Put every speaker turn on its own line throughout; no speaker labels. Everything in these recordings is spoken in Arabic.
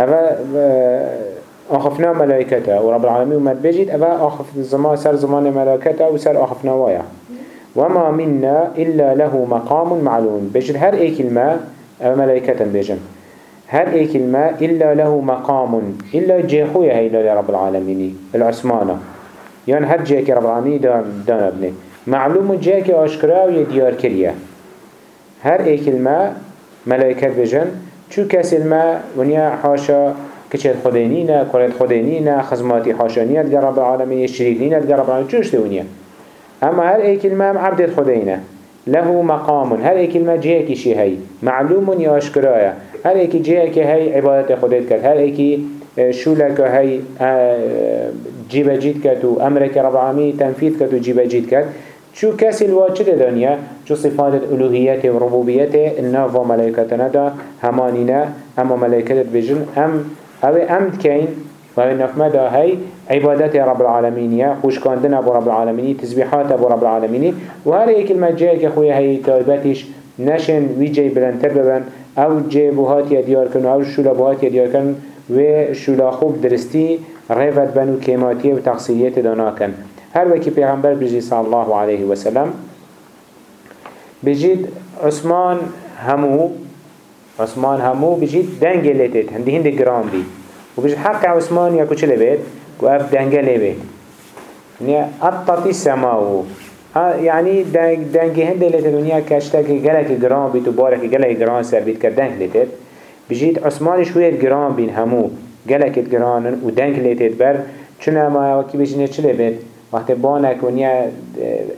أفا آخفنا ملائكته. ورب العالمين ومد بجيت أفا آخف زمان سر زمان ملائكته وسر آخفنا ويا وما منا إلا له مقام معلوم. بجد هر أي كلمة ملائكة بجن. هر أي كلمة إلا له مقام. إلا جيخويا هي لرب العالمين العثمانة يعني هر جيكي رب العالمين دان, دان ابنه. معلوم جيكي أشكرا ويديار كريا هر أي كلمة ملائكة بجن شو كاس الماء ونيا حاشا كشت خدينينا كرت خدينينا خزماتي حاشانيات رب العالمين الشريكين رب العالمين شوش دونيا أما هر اي كلمة عبد خدينا له مقام هر اي كلمة جيكي شي هي معلوم يا أشكرايا هر اي جيكي هي عبادة خديت كت هر اي شو لك هي جيب جيت كت وأمرك رب العالمين تنفيذ كت وجيب جيت كت شو كسي الواجد دنيا شو صفات الألوهية وربوبية الناف وملائكتنا دا همانينا أما ملائكة بجن أم أو أم كين وهي نفما دا هي عبادات رب العالمين خوش كاندنا أبو رب العالمين تسبيحات أبو رب العالمين وهر ايك المجاك أخويا هي تايباتش نشن ويجي بلنتر ببن أو جي بوهات يديار كن أو شولا بوهات يديار كن وشولا خوب درستي ريفت بنو كيماتية وتقصيرية دانا كن هر وكي پیغمبر بجي صلى الله عليه وسلم بجيد عثمان همو عثمان همو بجيد دنگه لتت هندي هندي گرام بي وبجيد حق عثمان يكو چه لبيت كو اف دنگه لبيت يعني اطتي سماو يعني دنگه هندي لتت ونيا كشتك گلك گرام بيت وبارك گلك گرام سر بيت كدنگ لتت بجيد عثمان شوية گرام بين همو گلك و دنگ لتت بر چون ما وكي بجينه چه لبيت وقت بانك ونيا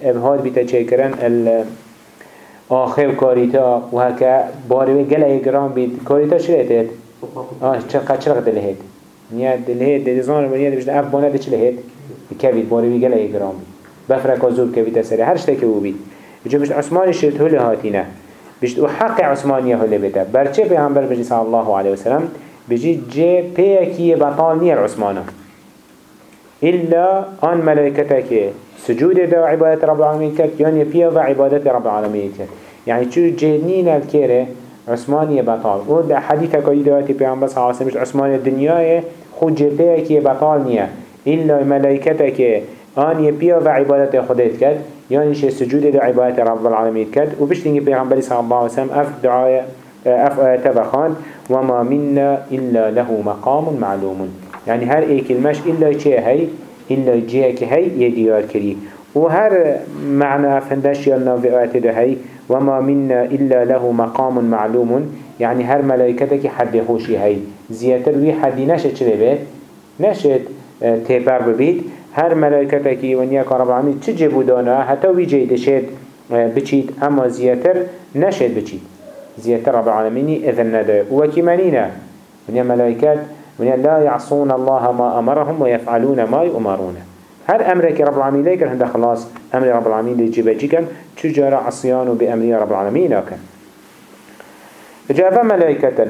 ابهاد بيتا چه ال آخر كاريتا وهكا باروي قلعي جرام بيت كاريتا شريتت آه چرقا چرق دلهت؟ نيا دلهت دلزان ونيا دبجد اف بانا دي چلهت بكويت باروي قلعي جرام بيت بفرق زوب كويتا سري هر شتاكي هو بيت بجو بجد عثمان شرط هولي هاتينا بجد وحق عثمانية هولي بيتا برچه پیغمبر بجي صلى الله عليه وسلم بجي جي بيكي بطال نير عثمانه إلا أن ملائكتك. سجود دا عبادة رب العالمين كت يعني بيضا عبادة رب العالمين كت يعني شو جهنين الكيرة عثمانية بطال. وده حديثة قيداتي بيان بس عاصمش عثمان الدنيا خود جبهك بطال نية إلا ملائكتك أن يبيضا عبادة خديت كت يعني شي سجود دا عبادة رب العالمين كت وبشتنجي بيغمبري صلى الله عليه وسلم أف دعاية أف آيات وما منا إلا له مقام معلوم. يعني هر اي كلمش إلا چه هي إلا جيه كهي يديار كري وهر معنى فندش يلنا في آيات ده هي وما منا إلا له مقام معلوم. يعني هر ملائكتك حد خوشي هي زيادة وي حد نشد چه بيت نشد تبر ببيت هر ملائكتك ونيا كرب العالمين تجيبو دانا حتى ويجي دشد آه، بچيت أما زيادة نشد بچيت زيادة رب العالمين إذن نده. وكي منينا ونيا ملائكت من لا يعصون الله ما أمرهم ويفعلون ما يؤمرون. هر أمرك رب العالمين ليكن هنده خلاص أمر رب العالمين لجيبه جيكن تجار عصيان بأمر رب العالمين لكن جاء ملائكة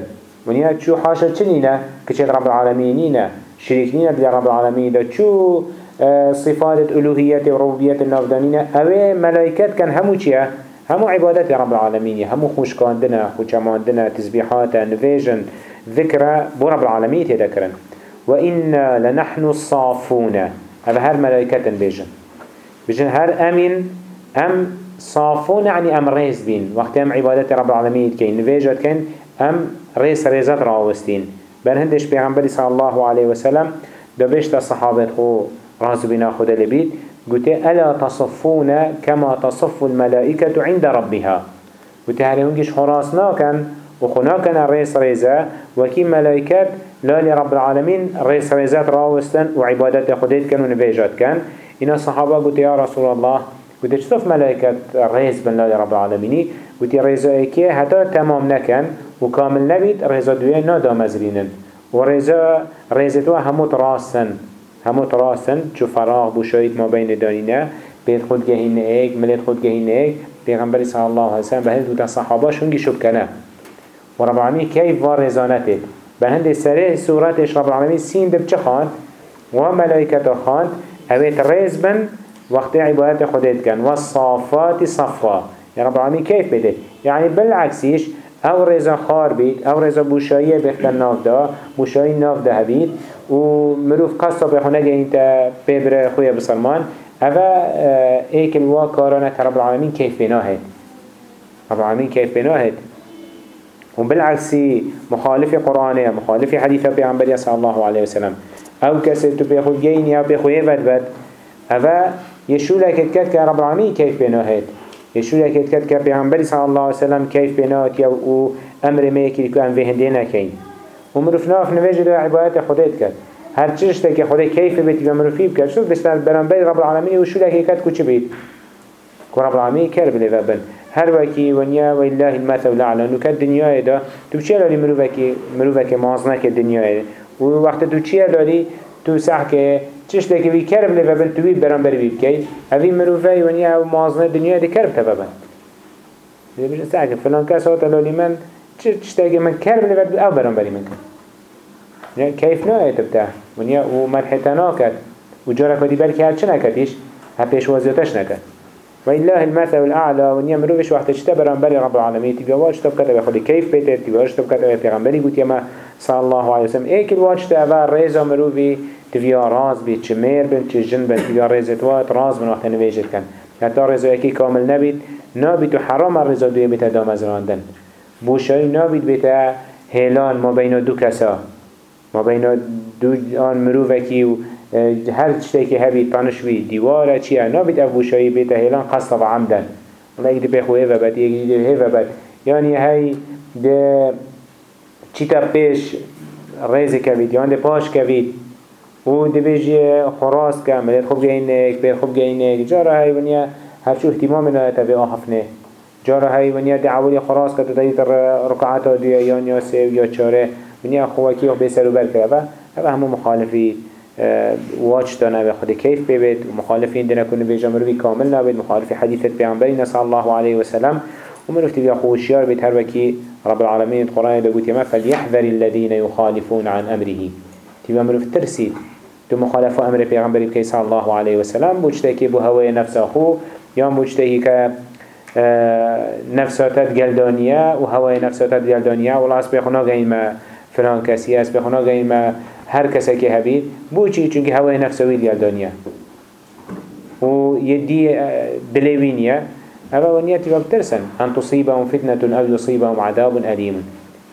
من يا شو حاشا تنينا كشيت رب العالمين شريكين بلا رب العالمين ده شو آه، صفات الألوهية وربوبية النافدانين أوي ملائكة كان همو چيا همو عبادات رب العالمين همو خوشكاندنا خوشماندنا تسبيحات نفيجن ذكرى برب العالمين تذكرن وإنا لنحن الصافون. هذا هر ملائكة بيجن بيجن هر أمين أم صافون يعني أم ريز بين. وقت أم عبادة رب العالمين كين نفيجت كين أم ريس ريزات راوستين. بل هندش بيغنبري صلى الله عليه وسلم دبشت الصحابة خو راز بنا خود لبيت قلت ألا تصفون كما تصف الملائكة عند ربها. قلت هل هنجش خراسنا كان وخنا كان رئيس ريزا وكي ملائكات لا لرب العالمين رئيس ريزات راوستن وعبادات خديت كانوا نبيجات كان. إن الصحابة قلت يا رسول الله قلت شطف ملائكة رئيس بن لا لرب العالمين قلت ريزا ايكي حتى تمام نكن وكامل نبيت ريزا دوية نادا مزرينن وريزا ريزتوا هموت راسن هموت راسن شو فراغ بوشايد ما بين دانينا بيت خود جهين إيك مليت خود جهين إيك. پیغمبر صلى الله عليه وسلم بهذا دوتا صحابة شونجي شب كنا ورب العالمين كيف وار رزانته سره سورتش رب العالمين سين دب چه خاند و ملائكته خاند اويت رز بن وقت عبادت خودت كان والصافات صفا. يا رب العالمين كيف بده؟ يعني بالعكسيش أو رزا خار بید أو رزا بوشایی بختن ناف دا بوشایی ناف و مروف قصة بخونه گهین تا ببر خوی بسلمان اوه ایک الوا کارانه رب العالمین کیف بناهد. رب العالمین کیف بناهد. وبالعكس مخالف قرآنه مخالف حديث بيعنبري صلى الله عليه وسلم. أو كسر تو جيني أو بيخو يبد بد اوه يشو لك اتكت كرب العالمين كيف بناهد. يشو لك اتكت كبيعنبري صلى الله عليه وسلم كيف بناهد و أمر ميكي لكو ام هندينا كين ومروف ناف نواجه دو عبادت خودت كد هر چشتا که خدا کیف بیتی و مروفی بکرد شو بستر برانبری رب العالمين و شو لك اتكت كو چه بيت كو رب العالمين كرب لذبن هر وكي ونيا والله المثل الأعلى. نو كالدنيا دا تو بچه لالي مروفكي مروفكي مازنا كالدنيا و وقت تو چه لالي تو سحكي چش لكي بي كرب لبابن تو بيت بران بري بيبكي هذه مروفي ونيا مازنا الدنيا دي كرب تبابن دي بيش سحكي فلان كاس هاتا لالي من چش تاكي من كرب لبابن آو بران بري من كان كيف نوعي تبتاه ونيا ومرحتنا كد وجارك ودي بالكي هل چه نكدش هل پیش وزيوتش نكد وإله المثل الأعلى ونيا مروفش وقت اشتبران بري رب العالمين. تبقى واج تب كتب خلي كيف بيتر تبقى واج تب كتب پیغمبری قلت يما صلى الله عليه وسلم. ايك الواج تبقى ريزا مروفي تبقى راز بي چمير بن چجن بن تبقى ريزت وات راز من وقت نويجت كان. حتى ريزا يكي كامل نبيت. نابت حرام الريزا دوية بيتا دامزراندن بوشاي نابت بيتا هيلان ما بين دو كسا ما بين دو آن مروفكي و هر چیزی که هبید پنشوی دیواره چیه؟ نابید افوشایی بیتا هیلان قصد عمدن یک دی بخوه و بد یک دی و بد یعنی هی ده چیتا پیش ریزی کوید یعنی ده پاش کوید. و ده بیجی خراس که ملید خوب گینک بیر خوب گینک جارا هی ونیا هرچو احتمام نایتا به آخفنه جارا هی ونیا ده عولی خراس که تدهید رکعات دیگه یا سیو یا چاره ونیا خواکی و بیسر و کرده. و همه مخالفی. واج دانا خود کیف ببید و مخالفین دنا کنه به جمروی کامل نبید مخالف حدیثت پیامبری صلی الله علیه و سلم و من افتی بیا خوشیار بید هر وکی رب العالمین قرآن لگوت یما فلیحذر الذین یخالفون عن أمره. تبا مروف ترسید تو مخالف أمر پیغمبری بکی صلی الله علیه و سلم بوجته که بو هوای نفس خو یا بوجته که نفساتت گلدانیه و هوای نفساتت گلدانیه و الله اسبخنا گیم فلان کسی اسبخنا گیم هر کسی که هبید بو چی؟ چونکه هوای نفسوی دیال دنیا. و یدی بلوینیه اما ونیا تبا بترسن. ان تصيبهم فتنة أو يصيبهم عذاب أليم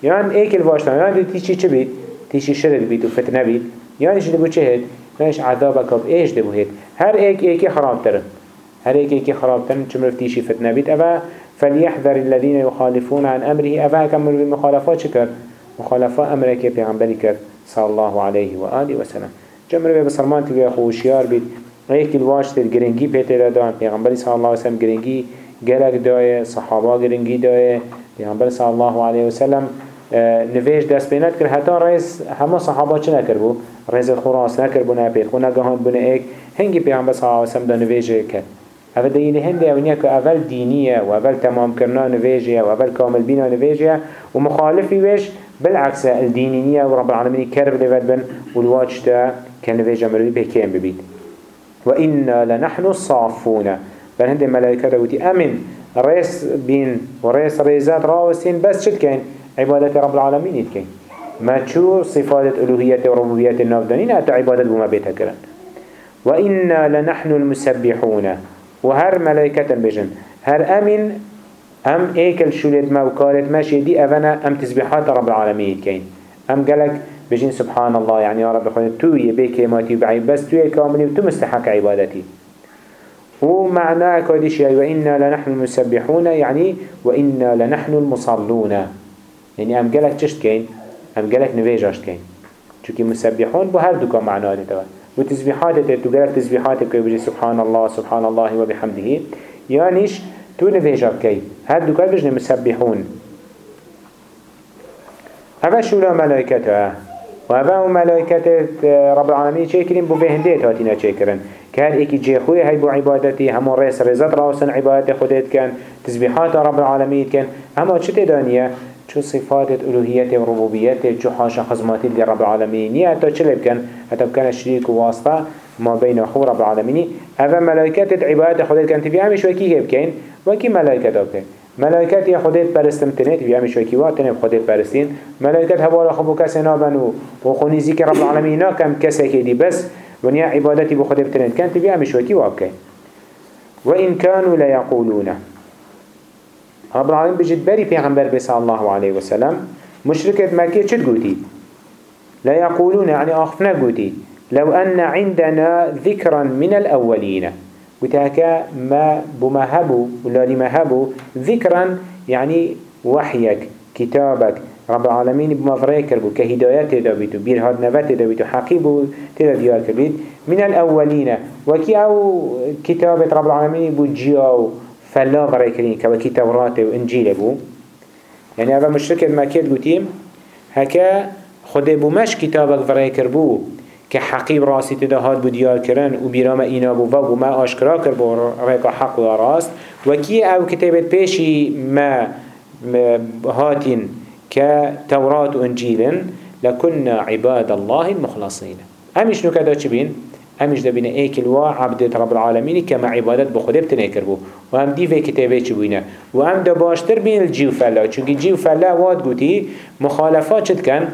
يعني ايك الواشتان يعني تيشي بيت تيشي شرد بيت و فتنة بيت يعني شده بو چه هيد يعني عذابك اب إيش دبو هيد هر ايك ايكي خراب ترن هر ايك ايكي خراب ترن چمرف تيشي فتنة بيت اما فليحذر الذين يخالفون عن أمره. أفا كم من المخالفات شكر مخالفة أمرك بيغنبري كر صلى الله عليه وآله وسلم. جمر بسلمان تبقى خوشيار بيت. ايك الواجت الگرنگي بيتر دان. پیغمبر صلى الله عليه وسلم گرنگي گلک داية صحابة گرنگي داية. پیغمبر صلى الله عليه وسلم نویش دست بینت کرد. حتی رئیس همه صحابة چه نکر بو؟ رئیس خراس نکر بو نپید خو نگهان بو ایک هنگی پیغمبر صلی اللہ علیہ وسلم دا نویش کرد. اول دلیل هنده اونیا که اول دینیه و اول تمام کرنا نویجه و اول کامل بینا نویجه و مخالفی ویش بالعكس الدينية ورب العالمين كرب لفت بن والواجتا كان في جمري بكيم ببيت. وإنا لنحن الصافون. بل هند الملائكة دوتي أمن ريس بين وريس ريزات راوسين بس شد كين؟ عبادة رب العالمين يتكين ما تشو صفات ألوهية وربوبية النافدانين أتى عبادة بما بيتها كرن. وإنا لنحن المسبحون. وهر ملائكة بجن هر أمن أم إيكل شولت ما وكارت ماشي دي أفنا أم تسبيحات رب العالمين كين. أم قالك بجين سبحان الله يعني يا رب خلنا تو يبيك ماتي بعي بس تو كاملي وتو مستحق عبادتي. ومعناه كوديش وإنا لنحن المسبحون يعني وإنا لنحن المصلون. يعني أم قالك تشت كين؟ أم قالك نفيجاشت كين. چونكي مسبحون بو هر دوكا معناه توا وتسبيحات تو قالك تسبيحات كي سبحان الله سبحان الله وبحمده. يعنيش تو نفيجا بكي هاد دوكال بجن مسبحون. هذا شو لا ملائكته وهذا ملائكة رب العالمين شاكرين بو بهنديت هاتينا شاكرين كان ايكي جيخوي هاي بو عبادتي همو رئيس رزات راسن عبادتي خودت كان تسبيحات رب العالمين كان هما چه تدانيه شو صفات الوهية وربوبية شو حاشا خزماتي لرب العالمين يا حتى چلب كان حتى كان شريك واسطة ما بين أخو رب العالمين هذا ملائكة عبادة خودت كان تبي عمش وكي هيب كين وكي ملائكة دابتين ملائكت یا خودت پرستم تنید و همیش وکی وقت تنید خودت پرستین. ملائکت هوا را خب کسی نابن و خونیزی که رب العالمین کم کسی که دی بس ونیا عبادتی بخود بتنید کن تبی همیش وکی وقت وإن كانوا ليقولون رب العالمين بجد بري پیغمبر بس الله عليه وسلم مشركة مكة چد قوتي لا يقولون يعني أخفنا قوتي لو أن عندنا ذكرا من الأولين وتاكا ما بمهبو ولا لمهبو ذكرا يعني وحيك كتابك رب العالمين بمفريك كربو كهدايات تدابيتو بيرهاد نفات تدابيتو حقيبو تدابيار كربيت من الأولين وكي أو كتابة رب العالمين بو جياو فلا فريكرين كوا كتابرات وإنجيل بو. يعني هذا مشركة مكيد قوتيم هكا خده بو مش كتابك فريكر بو كحقيب راسي تدهاد بو ديار كرن و بيرام اينا بو وقو ما اشكرا كر بو ريكا حق و راست. وكي أو كتابت بيشي ما هاتين كتوراة وانجيل لكنا عباد الله المخلصين امش نكدا چبين امش دبين ايكل وا عبد رب العالمين كما عبادت بخده بتنكر بو. وهم دي في كتابه چبوينه وهم دا باشتر بين الجيو فلا. چونك جيو فلا واد قوتي مخالفات چد كان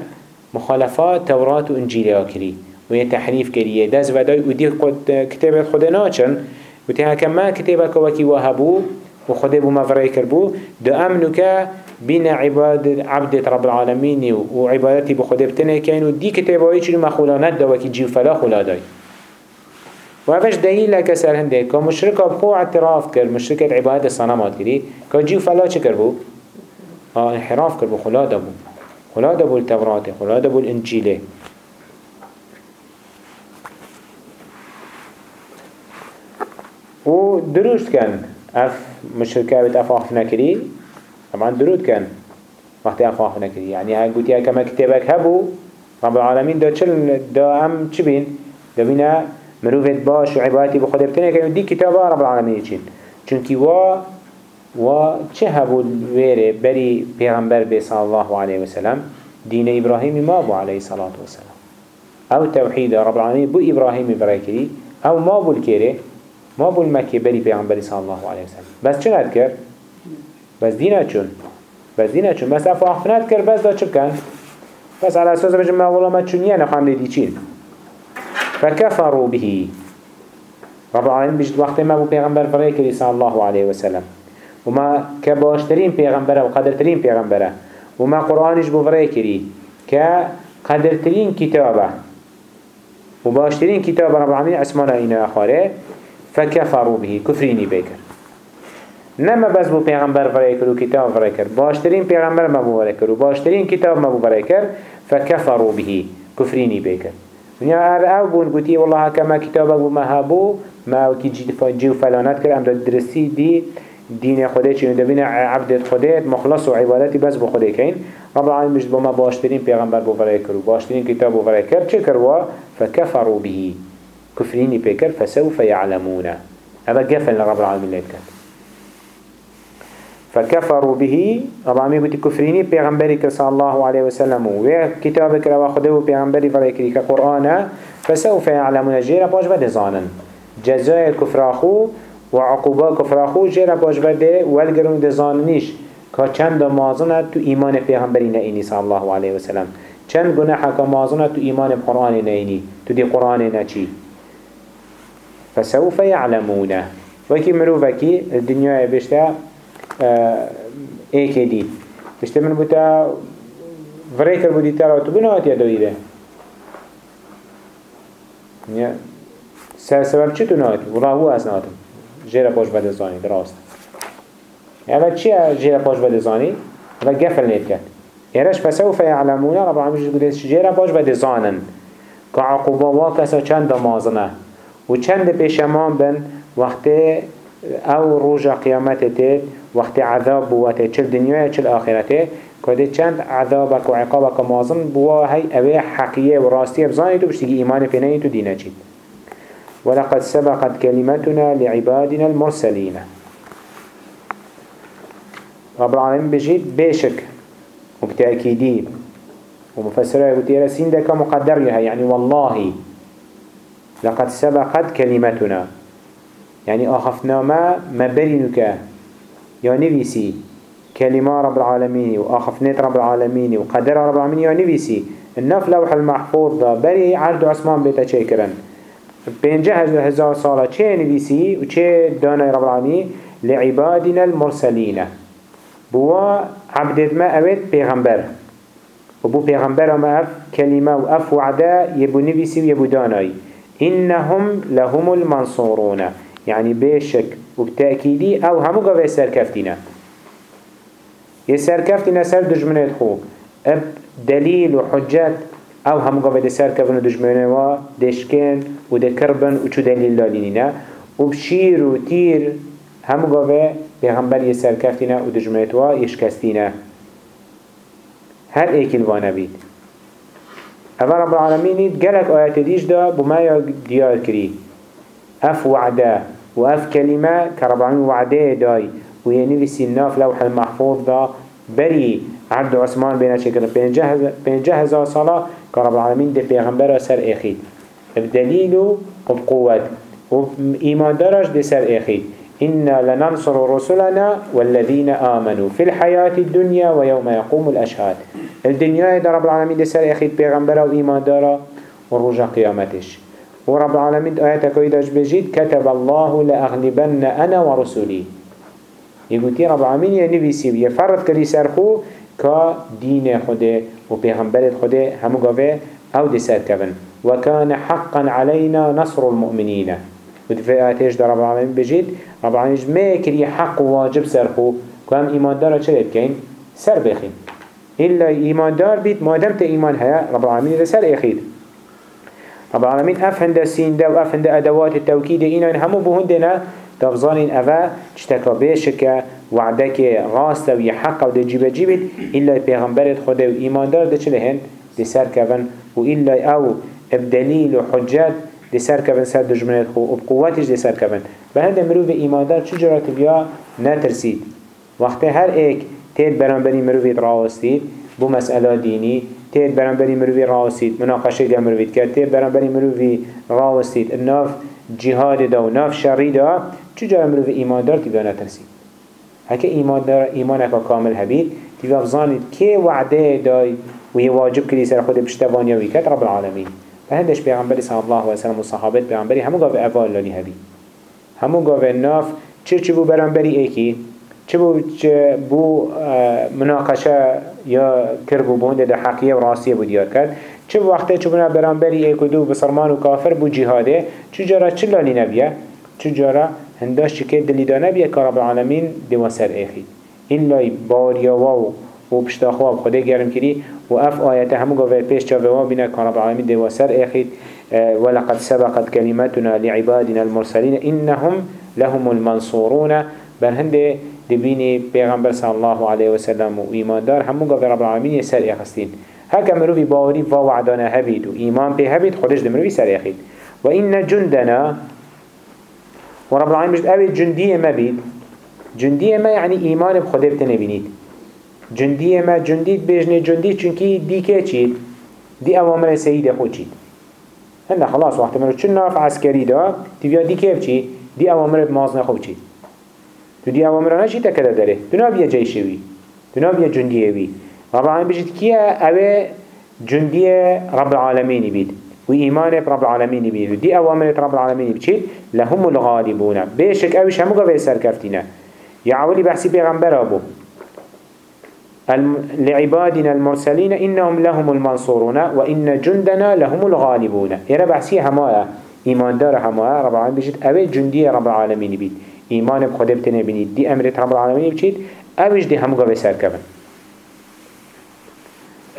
مخالفات توراة وانجيل اكري وهي تحريف كريه دز وداي ودي كتابه خده ناچن. وتي هكما كتابه كوكي وهبو وخده بو مفرأي كربو دو امنك بين عباد عبد رب العالمين وعبادتي بخده بتنه كين ودي كتابه إيش مخولانات دا وكي جيو فلا خلا داي وهذاش دليل كسر هنده كمشركة بخو اعتراف كر مشركة عبادة الصنامات كري كجيو فلا چه كربو آه انحراف كربو خلا دبو خلا دبو التوراة خلا دبو الانجيل و دروست كان اف مشركة بت افاق نكري طبعا درود كان وقت افاق نكري يعني هاي قلت يا كما كتابك هبو رب العالمين دا چل دا ام چه بين دا بينا مروفت باش و عبادتي بخدا بتنه كان دي كتابة رب العالمين چين چونكي وا و چه هبو ويره بري پیغمبر بي صلى الله عليه وسلم؟ دين إبراهيم ما بو عليه الصلاة والسلام أو توحيد رب العالمين بو إبراهيم برايكري أو ما بو الكيره ما بو المكي بري پیغمبر صلى الله عليه وسلم بس چه كر بس دينا چون. بس دينا چون. بس افو اخفنات كر بس دا چه كان بس على أساس بجمع ما والله ما چونيه نخوام لدي چين فكفروا به. رب العالمين بجد وقت ما بو پیغمبر فريك صلى الله عليه وسلم وما كباشترين پیغمبره وقدرترين پیغمبره. وما قرآنش بو فريكري كقدرترين كتابه وباشترين كتاب رب العالمين اسمانا اينا آخاره. فكفروا به كفريني بكر نما بس بو پیغمبر فريكر و كتاب فريكر باشترين پیغمبر ما بو فريكر و باشترين كتاب ما بو فريكر فكفروا به كفريني بكر دنیا ار آو بون گوتی والله کما کتاب ابو مهابو ما وکی جیو فلانات کرد ام درستی دی دین خدا چی دبین عبدت خدا مخلص و عبادتی بس بو خدا کین. رب العالمین مجد با ما باشترین پیغمبر بو فرای کرد باشترین کتاب بو کرد. چه کروا فکفروا به كفريني بكر فسوف يعلمون. هذا قفل لرب العالمين كان فكفروا به. رب العالمين قلت كفريني بيغمبري صلى الله عليه وسلم. وكتابك لو أخذه بيغمبري فريكري كقرآن فسوف يعلمون. جيرا باش بده زانا جزاء كفراخو وعقوبة كفراخو جيرا باش بده والقرون ده زاننيش. که چند مازنه تو ایمان پیغمبری نینی صلی الله علیه وسلم. چند گناه که مازنه تو ایمان قرآن نینی تو دی قرآن نچی. فسوف يعلمون. وكي مروفكي الدنيا بشتا ايكي دي بشتا من بوتا فريكر بودي ترى تبنات يا دويده سبب چه تو نهاتی؟ والله هو از نهاتم جیر پاش بده زانی دراست اول چیه جیر پاش بده زانی؟ اول گفل نید کرد. ایرش فسوف یعلمون رب العالمین جیر پاش بده زانن. که عقوبه وا کسا چند مازنه و چند پیشمان بن وقت أو روز قیامت تید وقت عذاب بواته چل دنیای چل آخرته کده چند عذابک و عقابک مازن بوا هی اوه حقیه و راستیه بزانی تو بشتگی ایمان پینه تو دینه چید ولقد سبقت كلمتنا لعبادنا المرسلين. رب العالمين بجيد بيشك وبتأكيدي ومفسره يقول تيرا سين مقدر لها يعني والله لقد سبقت كلمتنا. يعني آخفنا ما مبرنك يا نبيسي كلمة رب العالمين وآخفنت رب العالمين وقدر رب العالمين يعني بيسي النف لوح المحفوظ ده بري عرض عثمان بيتا شكرا بينجه هزار صالة چه نبيسي وچه دانا رب العالمين لعبادنا المرسلين بوا عبدت ما اوید پیغمبر. و بو پیغمبر ما اف کلمه و اف وعده یبو نبیسی و یبو دانای. إنهم لهم المنصورون. يعني بشك وبتأكيدي أو همو قوة سركفتنا. يسركفتنا سر دجمنات خو. أب دليل وحجات أو همو سركفتنا دجمنات و دشكين ودكربن وشو دليل لالينينا. وبشير وتير همو قوة پیغمبر یه سرکفتینه و دجمنتوا یشکستینه هر اول رب العالمین گلک آیت دیش دا بما دیار کری أف وعده و اف کلمه که رب العالمین وعده دای و یه نویسی ناف لوح المحفوظ دا. بری عبد عثمان بین شکل پنجه هزار ساله که رب العالمین ده پیغمبر سر اخید بدلیل و بقوت و ایمان دارش ده سر اخید إنا لننصر رسلنا والذين آمنوا في الحياة الدنيا ويوم يقوم الأشهاد. الدنيا إذا رب العالمين دي سر أخيد بيغمبرا وإيمان دارا ورجع قيامتش. ورب العالمين آياتك وإذا بجيد كتب الله لأغلبن أنا ورسولي يقول رب العالمين ينبيسي يفرد كري سرخو كدين خده وبيغمبر خده همو قوه أو دي سر كفن وكان حقا علينا نصر المؤمنين. ودي في آياتيش در رب العالمين بجيد رب العالمين ما كري حق واجب سرخو كام إيمان دارا چه بكين سر بخين إلا إيمان دار بيت ما دمت إيمان هيا رب العالمين إذا سر إخيد رب العالمين أفهند السين دا وأفهند أدوات التوكيد إنا همو بهندنا تفظانين أفا اشتكى بيشك وعدك غاست ويحق ودي جيب جيبت إلا بيغمبرت خده وإيمان دار دا چلهن دي سر كفن وإلا أو ابدليل وحجات دي سر كفن سر دجمنات خو وبقواتش دي سر كفن بهند مروف إيماندار چجرا تبيا نترسيد وقت هر ايك تيد برانبري مروفيت راوستيد بو مسألة ديني تيد برانبري مروفي راوستيد مناقشة دي مروفيت كرد تيد برانبري مروفي راوستيد الناف جهاد دا وناف شري دا چجرا مروف إيماندار تبيا نترسيد هكا إيماندار إيمانك كامل هبيد تبيا بظانيد كي وعده داي وهي واجب كلي سر خود بشتوانيا ويكت رب العالمين فهندش پیغمبری صلی الله علیه و سلم و صحابت پیغمبری همو گاو اول لالی هبی. همو گاو ناف چه چه بو برانبری ایکی؟ چه بو چه بو مناقشه یا کربو بونده ده حقیه و راستیه بو دیار کرد. چه وقته چه بنا برانبری ایک و دو بسرمان و کافر بو جهاده چه جارا چه لالی نبیه؟ چه جارا هنداش چه که دلیدا نبیه که رب العالمین دو سر ایخی. این لای باریا و و بشتاخوا خدا گرم کری و اف آیت همو گوه پیش چاوه بینه. کان رب العالمین دو سر اخید. ولقد سبقت كلمتنا لعبادنا المرسلين إنهم لهم المنصورون. بل هنده دبيني پیغمبر صلى الله عليه وسلم و ایمان دار همو گوه رب العالمین يسر اخستين هكا مروفي باوري و وعدانا هبيد و ایمان بي هبيد خودش دمروفي سر اخید. و إن جندنا و رب العالمين بجد اوه جندية ما بيد جندية ما يعني إيمان بخده بتنبينيد جندی ما جندید بیجنه جندی چونکی دی که چید دی اوامر سید خود چید هنده خلاص وقت مرو چون ناف عسکری دا تیویا دی که چید دی اوامر مازن خود چید تو دی اوامر نشی تکده داره تو نابیه جیشوی تو نابیه جندیه وی رب العالمین بجید کیه اوه جندی رب العالمین بید و ایمان رب العالمین بید دی اوامر رب العالمین بچید لهم الغالبون. بیشک اوش همو گوه سرکفتینه یا اولی بحثی پیغمبر آبو لعبادنا المرسلين إنهم لهم المنصورون وإن جندنا لهم الغالبون. إذا بحثي همايا إيمان دار همايا رب العالمين بجد أبي جندية رب العالمين بيت. إيمان بخده بنيت دي أمرت رب العالمين بجد أبيش دي همو قبل سر كبن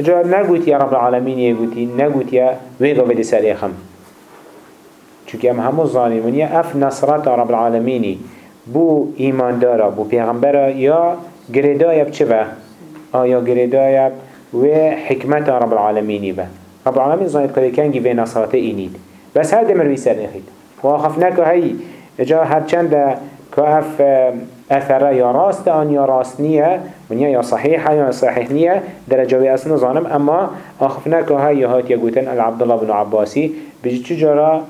جا نقوت يا رب العالمين يقوتي نقوت يا ويقا بدي سر يخم چونك هم همو ظالمون يا أف نصرات رب العالمين بو إيمان دارا بو پیغمبرا يا گردا يا بچه آیا گریدایا و حکمت رب العالمینی به. رب العالمین زاید کلی کنگی به نصرات اینید بس هر دمر سر نخید. و آخف نکه هی. جا هر چند اف اثر یا راست آن یا راست نیه ونیا یا صحیح یا صحیح نیه درجه و أصلا ظانم اما آخف نکه هی هات یا گوتن العبدالله بن عباسی. بجی چجارا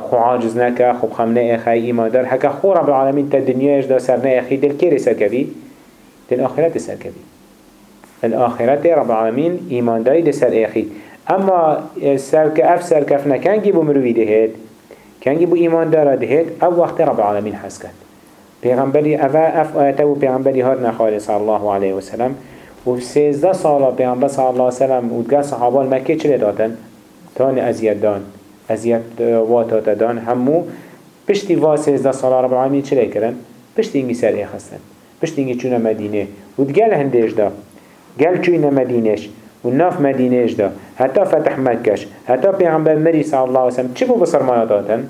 خو عاجز نکه خو خمنه اخی ایمان دار حکا خو رب العالمین تا دنیاش دا سرنه اخی دل که رسا کبی دي الآخرة سر كبي الآخرة رب العالمين إيمان داري دي سر آخيد اما سر كأف سر كفنا كان جيبو مروي دهيد كان جيبو إيمان دارا دهيد أو وقت رب العالمين حسكت پیغمبری اوا اف آیته و پیغمبری هار نخواهد صلی الله علیه و سلم. و سیزده سالا پیغمبر صلی الله علیه و سلم و دگاه صحابان مکه چلی دادن؟ تان ازیت دان. ازیت واتات دان. همو پشتی وا سیزده سالا رب العالمین چلی کرن؟ پشتی اینگی سر ایخستن پشتی اینگی چونه مدینه. و دگل هندش دا. گل چونه مدینش و ناف مدینهش دا حتی فتح مکش حتی پیغمبر مری صلی الله علیه و سلم چی بو بسرمانه دادن؟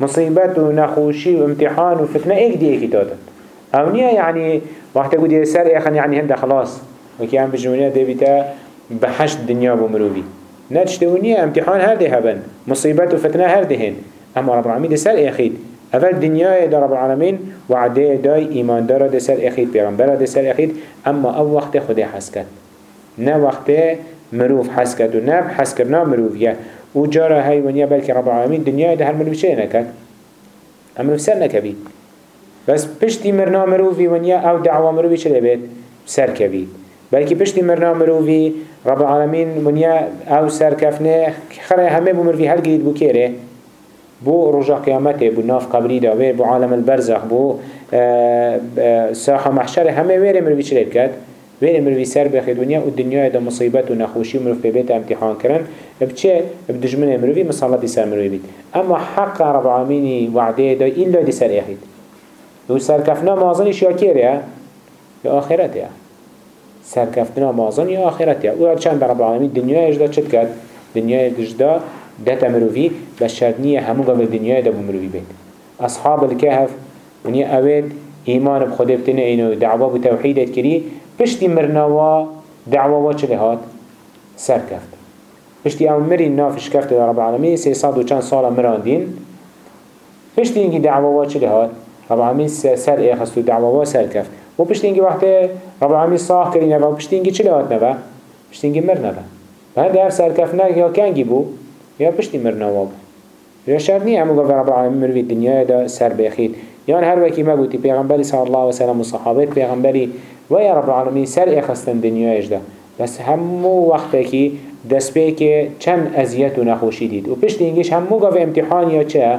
مصيبت و نخوشي و امتحان و فتنة إيك دي ايكي تاتا أو نيا يعني وقت قد يسار ايخن يعني هنده خلاص. وكي هم بجونيا دي بيتا بحشت دنيا بمروبي نتشتونيا امتحان هر دي هبن. مصيبت و فتنة هر هن. أما رب العالمين دي سار ايخيد اول دنيا دا رب العالمين وعده داي إيمان دارا دي سار ايخيد پیغمبرا دي سار ايخيد أما أو وقت خده حسكت. نه وقت مروف حسكت و نه حسكرنا مروف يه و جارا ونيا بلكي رب العالمين دنيا ده هر مروف چه نكت امروف سر نكبيد بس پشتی مرنا مروفی ونیا أو دعوا مروفی چه بید سر کبید بلکه پشتی مرنا مروفی رب العالمین ونیا أو سر کفنه خره همه بو مروفی هل گرید بو کره بو رجا قیامته بو ناف قبری دا بو عالم البرزخ بو ساحه محشر همه ویره مروفی چه بید وين مروي سر بخير دنيا والدنيا دا مصيبات ونخوشي مروف ببيت امتحان كرن بچه بدجمن مروي مصالة سر مروي بيت اما حق رب العالمين وعده دا إلا دي سر اخيد و سركفنا مازنش يا كير يا آخرت يا سركفنا مازن يا آخرت يا و چند رب العالمين دنيا اجدا چت كد دنيا اجدا دتا مروي بس شرطنية همو قبل دنيا دا بمروي بيت أصحاب الكهف ونيا أويد إيمان بخده بتنه إنه دعوة بتوحيدت كري پشتی مرنوا دعوا چه لهات سر کفت پشتی أو مری نافش در رب العالمین سی صد و چند سال مراندین پشتی اینگی دعوا چه لهات رب العالمین سر ایخست و دعوا سر کفت و پشتی اینگی وقت رب العالمین صاح کرینه و پشتی اینگی چه لهات نبا پشتی اینگی مر نبا و هر سر نه یا کنگی بو یا پشتی مرنوا بو یا شرط نیه همو رب العالمین مروی دنیا دا سر بخید یان هر وکی ما گوتی پیغمبری صلی الله و سلم و صحابت پیغمبری رب العالمین سر اخستن دنیایش ده بس همو وقتی که دست به که چند ازیت و نخوشی همو گاو امتحان یا چه؟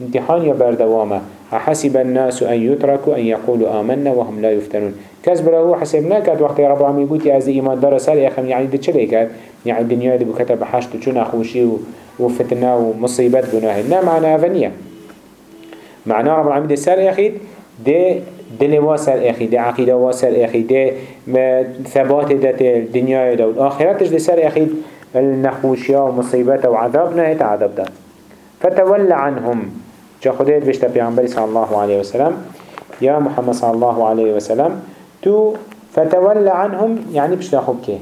امتحان یا بردوامه. حسب الناس أن يتركوا أن يقولوا آمنا وهم لا يفتنون. كز هو حسب نكت وقت رب العالمين بوتي از إيمان دار سر يخم يعني ده چلي كت يعني الدنيا دي بكتب حشت وچون أخوشي وفتنة ومصيبت بناه نا معنى أفنية معنى رب العالمين ده سر يخيد ده دل واسر أخي ده عقيدة واسر أخي ده ثبات ده الدنيا ده والآخرتش ده سر أخي النخوشيا ومصيبته وعذاب نهيت عذاب ده فتولى عنهم. جا خديت بشتا بيعنبري صلى الله عليه وسلم. يا محمد صلى الله عليه وسلم تو فتولى عنهم يعني بشتا خبكي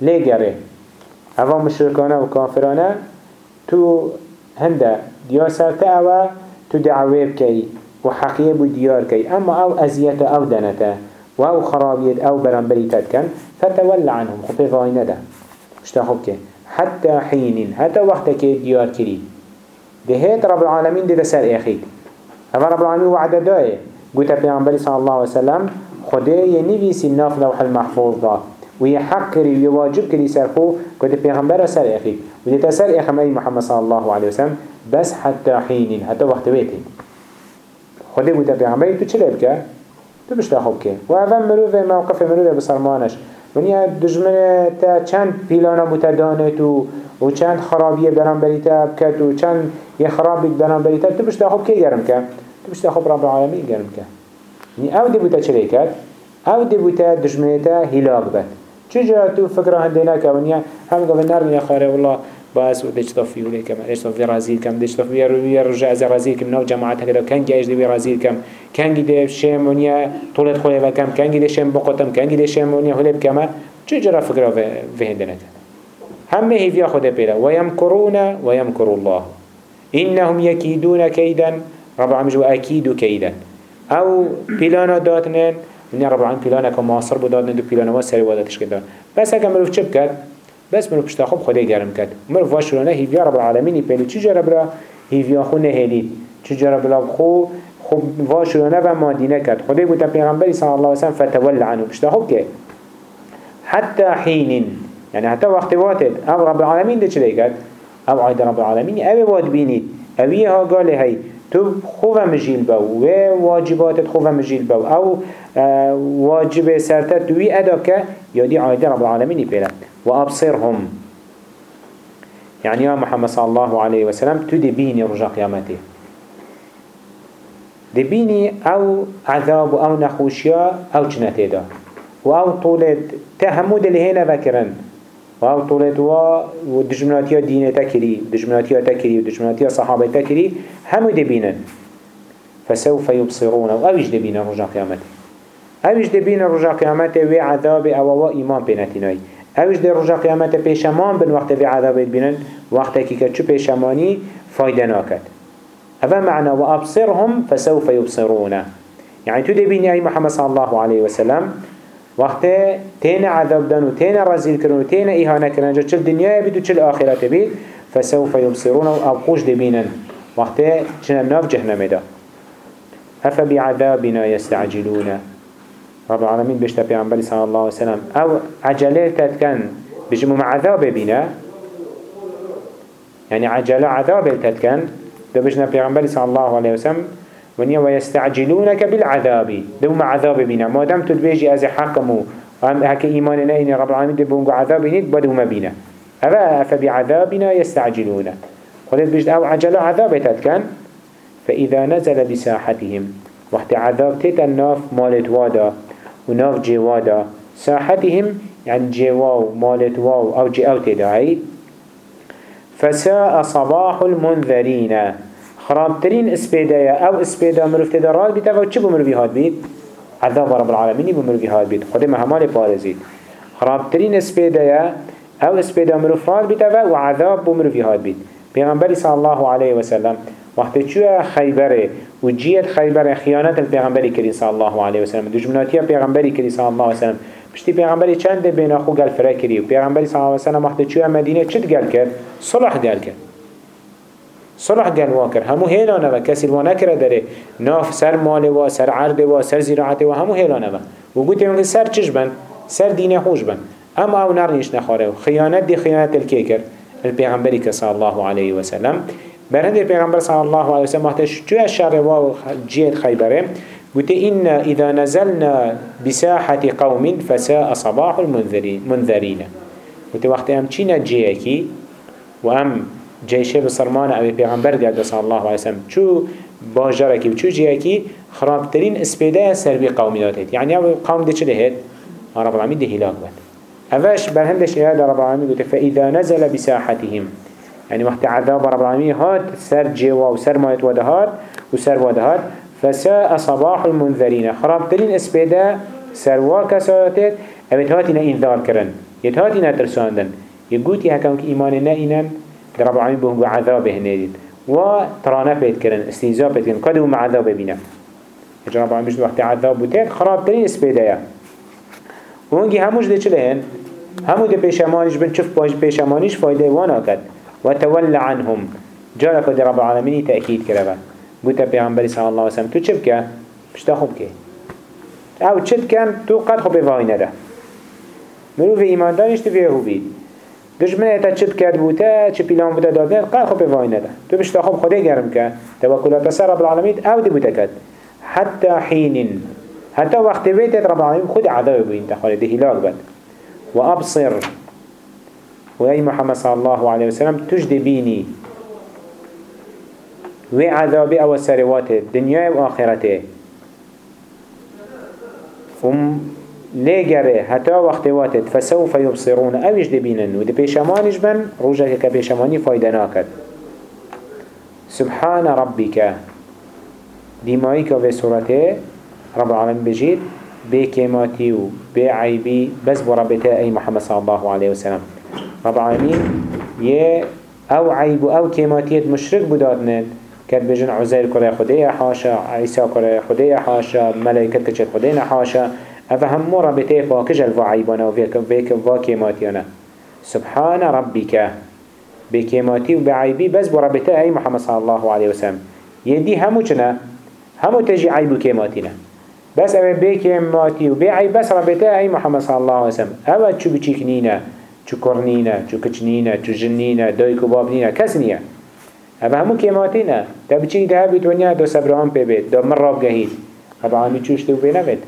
ليه جري هوا مشركانا وكافرانا تو هنده ديا سرتا تو دعوه بكي وحقية بديار كي أما أو أزيته أو دنته وأو خرابيت أو برنبري تدكن فتولى عنهم. خفيفة ندا اشتاخب كي حتى حين حتى وقتك ديار كري دهيت رب العالمين دي سر اخيك أما رب العالمين وعد داي قلت بيعنبري صلى الله عليه وسلم خده ينبيسي الناف لوح المحفوظ دا. ويحق كري ويواجب كري سرخو قلت بيعنبري سر اخيك ودي تسر أخي محمد صلى الله عليه وسلم بس حتى حين حتى وقت بيتين خودی بوده پیغمبری تو چلی بکه؟ تو بشتا خوب که. و اول مروف موقف مروف بسرمانش ونیا دجمن تا چند پیلانا بوده دانه تو و چند خرابیه برام بریتا بکت و چند یه خرابی برام بریتا تو بشتا خوب که گرم که؟ تو بشتا خوب رب العالمین گرم که أو دی بوده چلی کرد؟ أو دی بوده دجمنه تا هلاک بد چجا تو فکر هنده نکه ونیا هم قبل نرمی خاره والله باس وديش طفي ولا كم ديش طفي رازيل كم ديش طفي روي رجع از رازيل كم نو جماعة كده كان جايش دي رازيل كم كان جدي شيمونيا طولت خوي وكم كان جدي شيم بقطم كان جدي شيمونيا هلب كما تجرى فكرة في هندنا هم هي في أخذ بلا ويمكرون ويمكر الله. إنهم يكيدون كيدا رب العالمين جو أكيد كيدا أو بلانا داتنين من رب العالمين بلانا كماصر بداتن دو بلانا وسري وداتش كده بس هكذا مروف چه بس منو پشتا خوب خدا گرم کرد. مرو واشرانه هیویا رب العالمینی پیلی چی جرا برا هیویا خو نهیلید چی جرا بلا خو خب واشونا و مادینه کرد. خدای بوده پیغمبری صلی الله علیه وسلم فتول عنه. بشتا خب که؟ حتى حين يعني حتى وقت واتد. أو رب العالمين ده چه کرد؟ أو عيد رب العالمين أو واد بینید. اویه ها قال هی. تو خوفا مجيل بو و واجباتت خوفا مجيل بو أو آه، واجب سرتت دوی ادا که یادی رب العالمين پیلا و ابصرهم يعني يا محمد صلى الله عليه وسلم تو دي بيني رجا قيامته. دي بيني أو عذاب أو نخوشيا أو جنته دا و أو طولت تهمود اللي هنا ذكرن و أو طولت و دجمناتيا دينه تكري دجمناتيا تكري و دجمناتيا صحابه تكري همو دي بينن. فسوف يبصرون أو اوش دي بينن رجا قيامته. اوش دي بينن رجا قيامته و عذاب أو و إيمان بينتناي اوش در رجا قیامت پیشمان بن وقت في عذابت بینن وقت که چو پیشمانی فایده ناکد هذا معنى وأبصرهم فسوف يبصرون. يعني تو بيني أي محمد صلى الله عليه وسلم وقت تين عذاب دان وتين رزيل كرون وتين إهانة كرون جا چل دنيا بيت وچل آخرة بيت فسوف يبصرون وأبقوش دبينا وقت چنب ناف جهنم دا أفبعذابنا يستعجلون. رب العالمين بيشتا پیغمبر صلى الله عليه وسلم أو عجله تتكن بجمو مع عذاب بينا يعني عجله عذاب تتكن ده بجنا پیغمبر صلى الله عليه وسلم ونيا ويستعجلونك بالعذاب. دو مع عذاب بينا ما دام تدبيجي از حكمو هم هكا إيماننا إن رب العالمين دي بونقو عذاب نيد بدو ما بينا أفا فبعذابنا يستعجلون قلت بجد أو عجل عذاب تتكن فإذا نزل بساحتهم. وقت عذاب تيتا الناف مالت وادا. وناف جوادا. ساحتهم يعني جواو مالت واو أو جي أو تدعي فساء صباح المنذرين. خرابترين اسبيدايا أو اسبيدا مروف تدرال بيتا فو چه هاد بيت عذاب رب العالمين بمروفي هاد بيت خده همال پارزيد خرابترين اسبيدايا أو اسبيدا مروف رال بيتا و عذاب بمروفي هاد بيت پیغمبر صلى الله عليه وسلم وقت چوه خیبره و جیت خیبره خیانت الپیغمبری کری صلی الله علیه وسلم دجمناتی پیغمبری کری صلی الله علیه وسلم پشتی پیغمبری چند بین خو گل فرا کری. و پیغمبری صلی الله علیه وسلم وقت چوه مدینه چت گل کرد؟ صلح گل کرد. صلح گل واکر همو هیلانه و. کسی رو نکره داره. ناف سر مال و سر عرض و سر زراعت و همو هیلانه و. و گوتی سر چش بند سر دینه خوش بند اما أو نرنیش نخواره. و خیانت دی خیانت الکی کرد. الپیغمبری که صلی الله علیه وسلم برهند پیغمبر صلی الله علیه وسلم وقتش جو الشر و جيت خيبره قلت إن إذا نزلنا بساحة قوم فساء صباح المنذرين قلت وقت أم چينا جيكي وأم جيشه بصرمان أبي پیغمبر قال صلى الله عليه وسلم شو باجركي وشو جيكي خرابترين اسبيدا سر بي قوميات يعني أبو قوم دي چله هيد رب العالمين دي هلاك بات أفاش برهندش إياد رب العالمين قلت فإذا نزل بساحتهم يعني وقت عذاب رب العالمين هات سر جوا وسر مايت ودهات وسر ودهات فساء صباح المنذرين خراب ترين اسبيدا سر واكساتت اوت هاتنا انذار كرن يت هاتنا ترساندن. يقوتي هكام ايماننا اينن در رب العالمين بهم عذاب هنيدين و ترانا بيت كرن استهزاء بيت كرن قدوا مع عذاب بينا رب العالمين بجد وقت عذاب بوتين خراب ترين اسبيدا وهنجي هموش ده چلهن همو ده پیشمانیش بن چف پیشمانیش فایده وأنا کد وتولى عنهم. جارك دي رب العالمين تأكيد كربا بوتا پیغمبر صلى الله عليه وسلم تو چه بكا؟ بشتا خوب كي. أو كان؟ تو قد خوب فاينه ده. مرو في ایمان دانش تو فيه بید دشمنه تا چه بكات بوتا چه پیلان بوتا دادن قد خوب فاينه ده. تو بشتا خوب خده گرم که توكلات بسر رب العالمين أو دي بوتا كات حتى حتى وقت بيتت رب العالمين خود عذاب بين تخالي دي هلاك بد. وأبصر وأي محمد صلى الله عليه وسلم تجد بيني وعذاب أو سروات الدنيا وآخرته هم ليجره حتى وقت واتت فسوف يبصرون. أوش دبينن ودي بيشمانش بن روجك كبيشماني فايدة سبحان ربك. ديمايك في سورته رب العالمين بجيد بكيماتي وبعيبي بس بربته أي محمد صلى الله عليه وسلم. رب العالمين يه أو عيب أو كيماتيت مشرك بدادنن كد بجن عزير كره خديه حاشا عيسى كره خديه حاشا ملائكة كچت خديه حاشا اف همو ربطه فاكج الفا عيبانا وفيك فيك فا كيماتيانا سبحان ربك بكيماتي وبعيبي بس بربطه اي محمد صلى الله عليه وسلم. يدي همو چنا همو تجي عيبو كيماتينا بس اوه بي كيماتي و بي عيب بس ربطه اي محمد صلى الله عليه وسلم. اوه چو بچيكنينا چو كورنينا چو كچنينا چو جنينا دايكو بابنينا كس نيا اوه همو كيماتينا دا بچيك ده بيت ونيا دو سبران پي بيت دا من راب جهيد اوه عامي چوش دو بينا بيت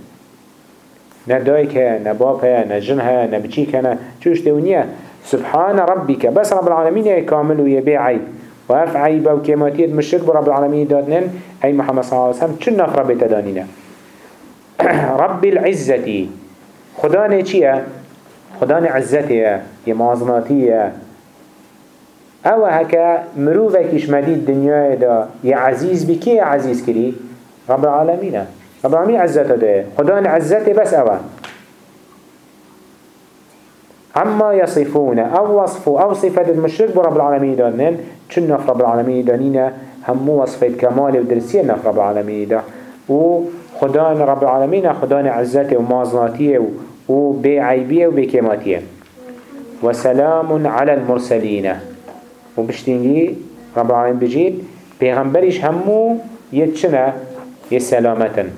نه دايك ها نه باب ها نه جن ها نه بچيك ها نه چوش دو نيا سبحان ربك بس رب العالمين يا كامل ويبي عيب وهف عيبه وكيماتية مشرك برب العالمين دادنن أي محمد صلى الله عليه وسلم چن نفر بتدانينا رب العزة خداني چيه؟ خداني عزته يمازناتيه أو هكا مروفكش مديد الدنيا دا يا عزيز بكي يا عزيز كري رب العالمين رب العالمين عزته ده خداني عزته بس اوه. عما يصفون أو وصفوا أو صفة المشرك برب العالمين دانين چن نف رب العالمين دانين همو وصفة كمال ودرسية نف رب العالمين دا و خدان رب العالمين خدان عزته ومازناتيه وبعيبيه وبكيماتيه وسلام على المرسلين. وبشتينجي رب العالمين بجيت پیغمبرش همو يتشنا يسلامتن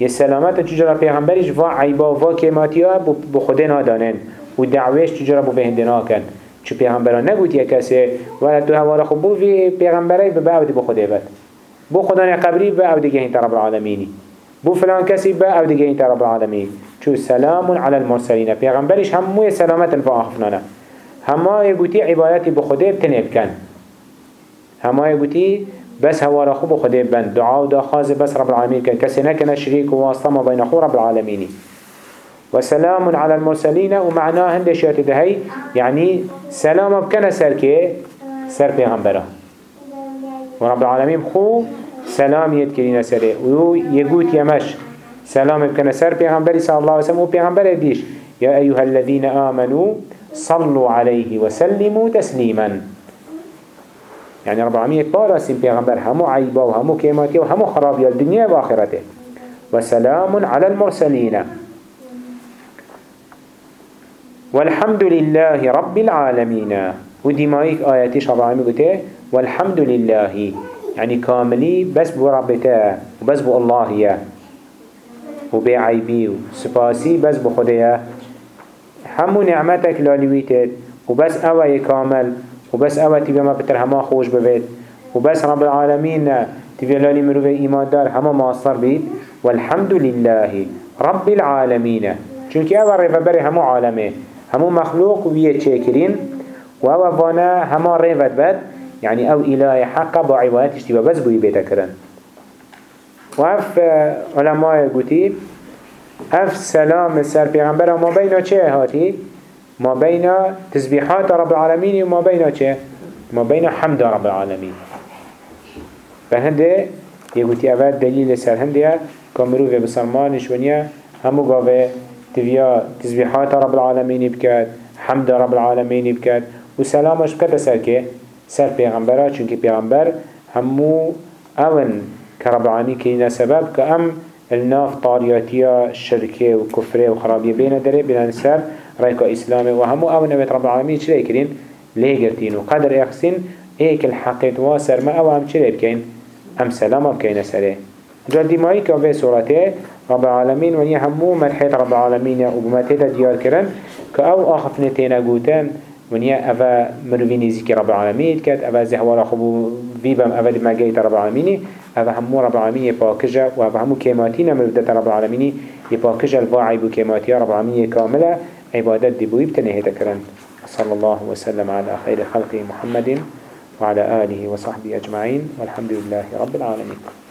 یه سلامت چجورا پیغمبرش و عیبا و کماتیا بو خود نادانن. و دعویش چجورا بو بهنده ناکن. چو پیغمبران نگوت یه کسی و تو هوارا خب بو وی پیغمبری به بعد بو خوده بد. بو خدای قبری به أو دیگه رب العالمینی. بو فلان کسی به أو دیگه رب العالمین. چو سلام على المرسلین. پیغمبرش همو سلامت فا آخفنانه همه یگوتی عبادتی بو خوده بتنب کن همه یگوتی بس هوا را خوب خده بند دعا و دا خاز بس رب العالمين كان كسي نكنا شريك وواسطة ما بين خو رب العالمين وسلام على المرسلين ومعناه هند شيات دهي يعني سلام بكنا سر سر پیغمبره ورب العالمين خو سلام يدكرين سره ويقوت يمش سلام بكنا سر پیغمبري صلى الله عليه وسلم وپیغمبر ديش يا أيها الذين آمنوا صلوا عليه وسلموا تسليما. يعني رب العالمين بارسين پیغمبر همو عيبا وهمو كيماتي وهمو خرابي الدنيا وآخرته وسلام على المرسلين. والحمد لله رب العالمين. ودي مايك آياتيش رب العالمين قلت والحمد لله يعني كاملي بس بو ربته وبس بو الله يا وبعيبي وسباسي بس بو خديه همو نعمتك لالويتت وبس اوه كامل وبس اوه تبا ما بتر هما خوش ببيت وبس رب العالمين تبا لالي مروف ايمان دار هما ماصر بيت والحمد لله رب العالمين چونك اوه رفا بري همو عالمه همو مخلوق ويه تشاكرين واوه فانا هما رفت بد. يعني أو اله حق با عبادتش تبا بس بوي بيتا كرن وهف علماء قوتي اف سلام سر پیغمبر. ما بينا چه هاتي ما بين تسبيحات رب العالمين وما بين چه؟ ما بين حمد رب العالمين فهنده يقولي اول دليل سر هنده كامرو في بسرمانش ونيا همو قاوه تبيا تسبيحات رب العالمين بكات حمد رب العالمين بكات وسلامش بكات سر كه سر پیغمبره چونك پیغمبر همو اون كرب العالمين كينا سبب كأم الناف طارياتيا شركه وكفره وخرابيه بين دره بين سر رأيك إسلامي وهمو أو نبيت رب العالمين چلي كرين ليه قرتين وقدر يخسين ايك الحقيت واسر ما أو هم چلي بكين أم سلام بكين سره جال ديمائي كافي سورته رب العالمين وني همو مرحيت رب العالمين وبمتهت ديار كرن كأو آخف نتينا ونيا أفا مروفين نزيكي رب العالمين كات أفا زهوار خبو فيبم أفا دماغيت رب العالمين أفا همو رب العالمين يباكجا وأفا همو كيماتين مروفدت رب العالمين يباكجا الفاعي بو كيماتيا رب العالمين كاملة عبادت دي بوي بتنهي تكرن صلى الله وسلم على خير خلقه محمد وعلى آله وصحبه أجمعين والحمد لله رب العالمين